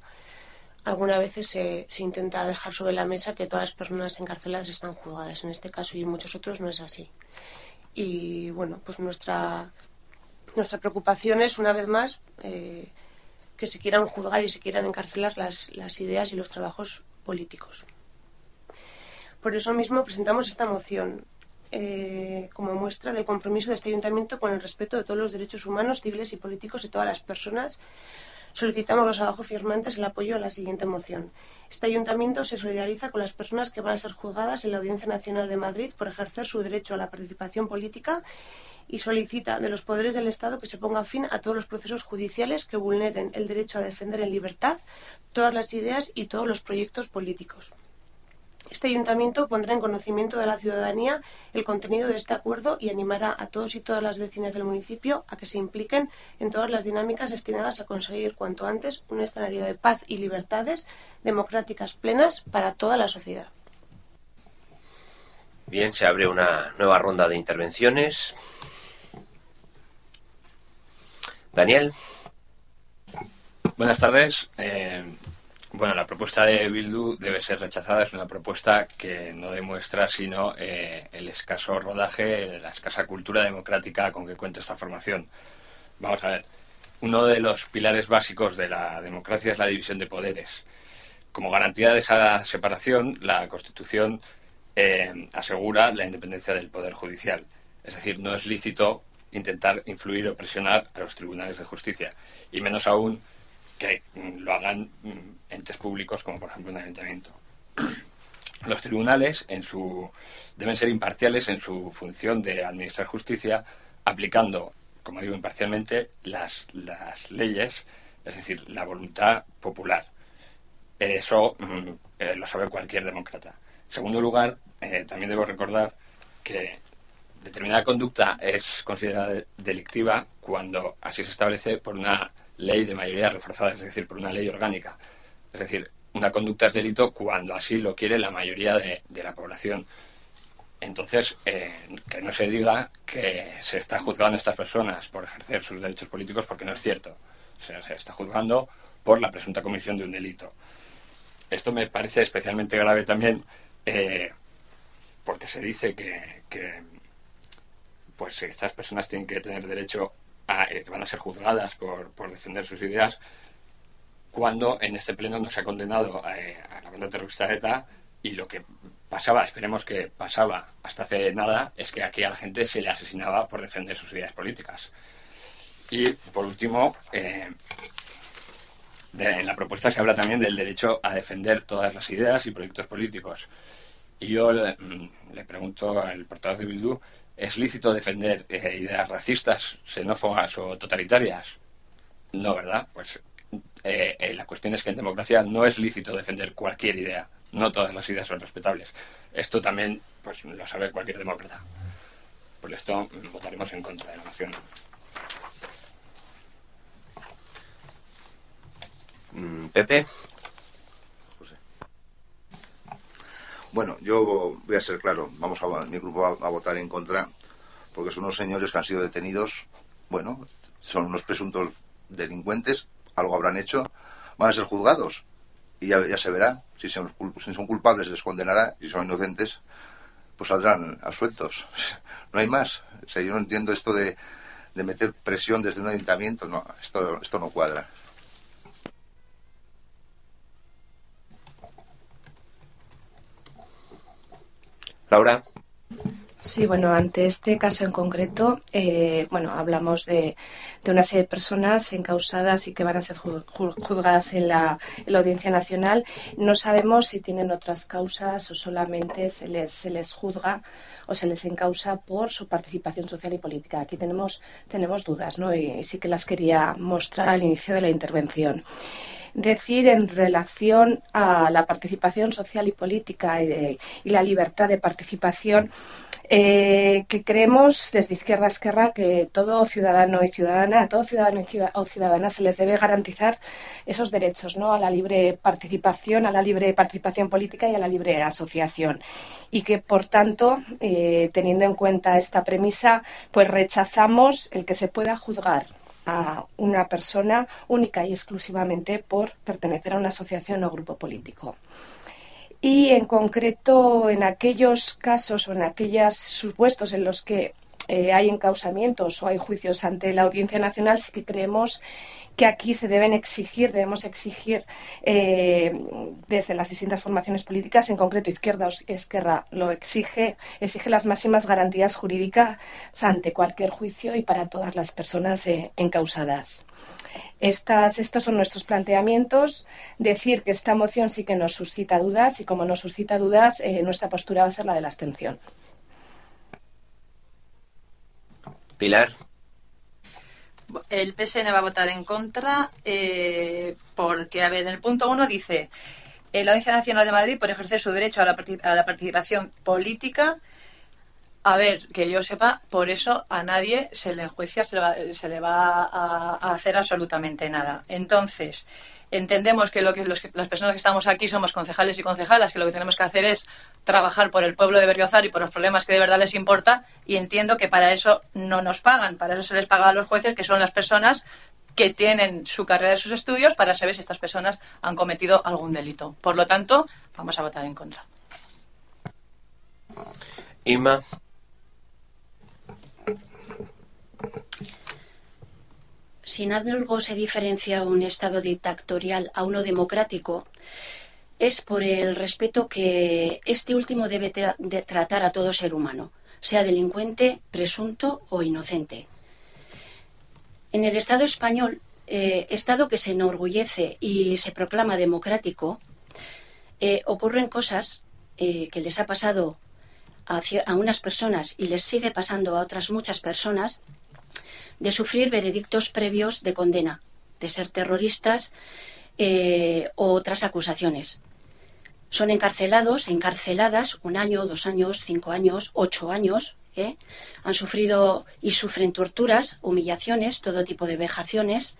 algunas veces se, se, intenta dejar sobre la mesa que todas las personas encarceladas están juzgadas. En este caso y en muchos otros no es así. Y bueno, pues nuestra, nuestra preocupación es, una vez más, eh, que se quieran juzgar y se quieran encarcelar las, las ideas y los trabajos políticos. Por eso mismo presentamos esta moción eh, como muestra del compromiso de este ayuntamiento con el respeto de todos los derechos humanos, civiles y políticos de todas las personas. Solicitamos los abajo firmantes el apoyo a la siguiente moción. Este ayuntamiento se solidariza con las personas que van a ser juzgadas en la Audiencia Nacional de Madrid por ejercer su derecho a la participación política y solicita de los poderes del Estado que se ponga fin a todos los procesos judiciales que vulneren el derecho a defender en libertad todas las ideas y todos los proyectos políticos. Este ayuntamiento pondrá en conocimiento de la ciudadanía el contenido de este acuerdo y animará a todos y todas las vecinas del municipio a que se impliquen en todas las dinámicas destinadas a conseguir cuanto antes un escenario de paz y libertades democráticas plenas para toda la sociedad. Bien, se abre una nueva ronda de intervenciones. Daniel. Buenas tardes. Eh, bueno, la propuesta de Bildu debe ser rechazada. Es una propuesta que no demuestra sino eh, el escaso rodaje, la escasa cultura democrática con que cuenta esta formación. Vamos a ver. Uno de los pilares básicos de la democracia es la división de poderes. Como garantía de esa separación, la Constitución eh, asegura la independencia del Poder Judicial. Es decir, no es lícito intentar influir o presionar a los tribunales de justicia, y menos aún que lo hagan mm, entes públicos como por ejemplo un ayuntamiento. Los tribunales en su, deben ser imparciales en su función de administrar justicia, aplicando, como digo, imparcialmente las, las leyes, es decir, la voluntad popular. Eso mm, eh, lo sabe cualquier demócrata. En segundo lugar, eh, también debo recordar que determinada conducta es considerada delictiva cuando así se establece por una ley de mayoría reforzada, es decir, por una ley orgánica. Es decir, una conducta es delito cuando así lo quiere la mayoría de, la población. Entonces, eh, que no se diga que se está juzgando a estas personas por ejercer sus derechos políticos porque no es cierto. se está juzgando por la presunta comisión de un delito. Esto me parece especialmente grave también eh, porque se dice que, pues estas personas tienen que tener derecho a eh, que van a ser juzgadas por, defender sus ideas cuando en este pleno no se ha condenado eh, a, la banda terrorista ETA y lo que pasaba, esperemos que pasaba hasta hace nada, es que aquí a la gente se le asesinaba por defender sus ideas políticas. Y por último, en la propuesta se habla también del derecho a defender todas las ideas y proyectos políticos. Y yo le, mm, pregunto al portavoz de Bildu, ¿es lícito defender eh, ideas racistas, xenófobas o totalitarias? No, ¿verdad? Pues eh, eh, la cuestión es que en democracia no es lícito defender cualquier idea. No todas las ideas son respetables. Esto también pues lo sabe cualquier demócrata. Por esto votaremos en contra de la moción. Mm, Pepe. Bueno, yo voy a ser claro. Vamos a, mi grupo va a votar en contra porque son unos señores que han sido detenidos. Bueno, son unos presuntos delincuentes. Algo habrán hecho. Van a ser juzgados y ya, se verá. Si son, culpables se les condenará. Si son inocentes, pues saldrán asueltos. No hay más. O sea, yo no entiendo esto de, de meter presión desde un ayuntamiento. No, esto, esto no cuadra. Laura. Sí, bueno, ante este caso en concreto, eh, bueno, hablamos de, una serie de personas encausadas y que van a ser juzgadas en la, Audiencia Nacional. No sabemos si tienen otras causas o solamente se les, se les juzga o se les encausa por su participación social y política. Aquí tenemos, tenemos dudas, ¿no? y sí que las quería mostrar al inicio de la intervención decir en relación a la participación social y política y, la libertad de participación eh, que creemos desde Izquierda a Esquerra que todo ciudadano y ciudadana, a todo ciudadano o ciudadana se les debe garantizar esos derechos, ¿no? A la libre participación, a la libre participación política y a la libre asociación. Y que, por tanto, eh, teniendo en cuenta esta premisa, pues rechazamos el que se pueda juzgar a una persona única y exclusivamente por pertenecer a una asociación o grupo político. Y en concreto, en aquellos casos o en aquellos supuestos en los que eh, hay encausamientos o hay juicios ante la Audiencia Nacional, sí que creemos que aquí se deben exigir, debemos exigir eh, desde las distintas formaciones políticas, en concreto Izquierda o Esquerra lo exige, exige las máximas garantías jurídicas ante cualquier juicio y para todas las personas eh, encausadas. Estas, estos son nuestros planteamientos. Decir que esta moción sí que nos suscita dudas y como nos suscita dudas, eh, nuestra postura va a ser la de la abstención. Pilar el PSN va a votar en contra eh, porque, a ver, en el punto uno dice eh, la Audiencia Nacional de Madrid por ejercer su derecho a la, participación política. A ver, que yo sepa, por eso a nadie se le enjuicia, se le va, se le va a hacer absolutamente nada. Entonces, entendemos que lo que, las personas que estamos aquí somos concejales y concejalas, que lo que tenemos que hacer es trabajar por el pueblo de Berriozar y por los problemas que de verdad les importa y entiendo que para eso no nos pagan, para eso se les paga a los jueces, que son las personas que tienen su carrera y sus estudios para saber si estas personas han cometido algún delito. Por lo tanto, vamos a votar en contra. Inma. Si en algo se diferencia un Estado dictatorial a uno democrático, es por el respeto que este último debe de tratar a todo ser humano, sea delincuente, presunto o inocente. En el Estado español, eh, Estado que se enorgullece y se proclama democrático, eh, ocurren cosas eh, que les ha pasado a unas personas y les sigue pasando a otras muchas personas de sufrir veredictos previos de condena, de ser terroristas eh, o otras acusaciones. Son encarcelados, encarceladas un año, dos años, cinco años, ocho años. ¿eh? Han sufrido y sufren torturas, humillaciones, todo tipo de vejaciones.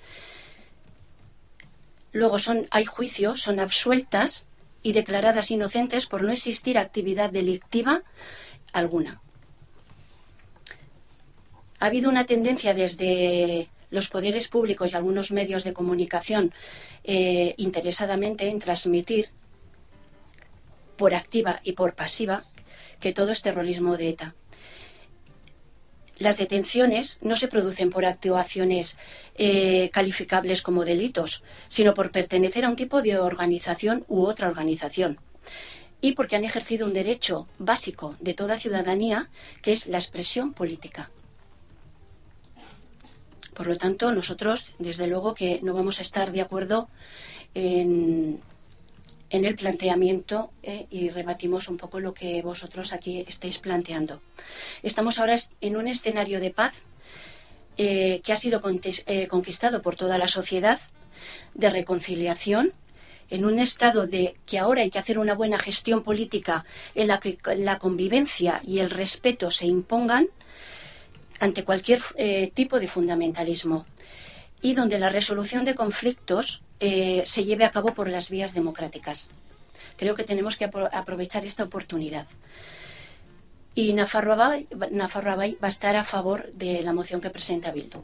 Luego son, hay juicios, son absueltas y declaradas inocentes por no existir actividad delictiva alguna. Ha habido una tendencia desde los poderes públicos y algunos medios de comunicación eh, interesadamente en transmitir por activa y por pasiva que todo es terrorismo de ETA. Las detenciones no se producen por actuaciones eh, calificables como delitos, sino por pertenecer a un tipo de organización u otra organización y porque han ejercido un derecho básico de toda ciudadanía, que es la expresión política. Por lo tanto, nosotros, desde luego, que no vamos a estar de acuerdo en, el planteamiento eh, y rebatimos un poco lo que vosotros aquí estáis planteando. Estamos ahora en un escenario de paz eh, que ha sido eh, conquistado por toda la sociedad, de reconciliación, en un estado de que ahora hay que hacer una buena gestión política en la que la convivencia y el respeto se impongan ante cualquier eh, tipo de fundamentalismo y donde la resolución de conflictos eh, se lleve a cabo por las vías democráticas. Creo que tenemos que aprovechar esta oportunidad. Y Nafarroa va a estar a favor de la moción que presenta Bildu.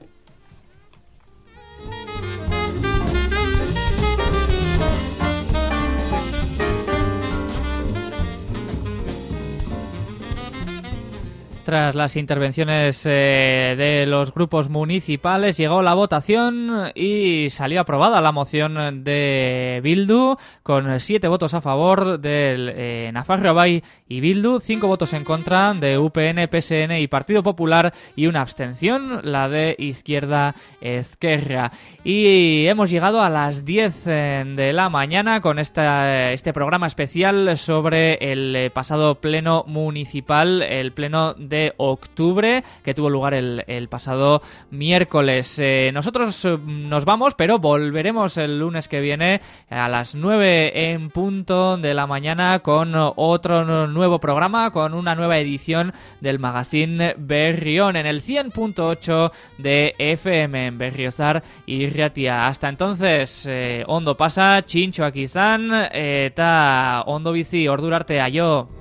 Tras las intervenciones eh, de los grupos municipales llegó la votación y salió aprobada la moción de Bildu con siete votos a favor del eh, Nafarroa y Bildu, cinco votos en contra de UPN, PSN y Partido Popular y una abstención, la de Izquierda Esquerra. Y hemos llegado a las 10 eh, de la mañana con esta, este programa especial sobre el eh, pasado pleno municipal, el pleno de octubre que tuvo lugar el, pasado miércoles. Eh, nosotros nos vamos, pero volveremos el lunes que viene a las 9 en punto de la mañana con otro nuevo programa, con una nueva edición del magazine Berrión en el 100.8 de FM en Berriozar y Riatia. Hasta entonces, eh, ondo pasa, chincho aquí están, eta ondo bizi ordurarte aio.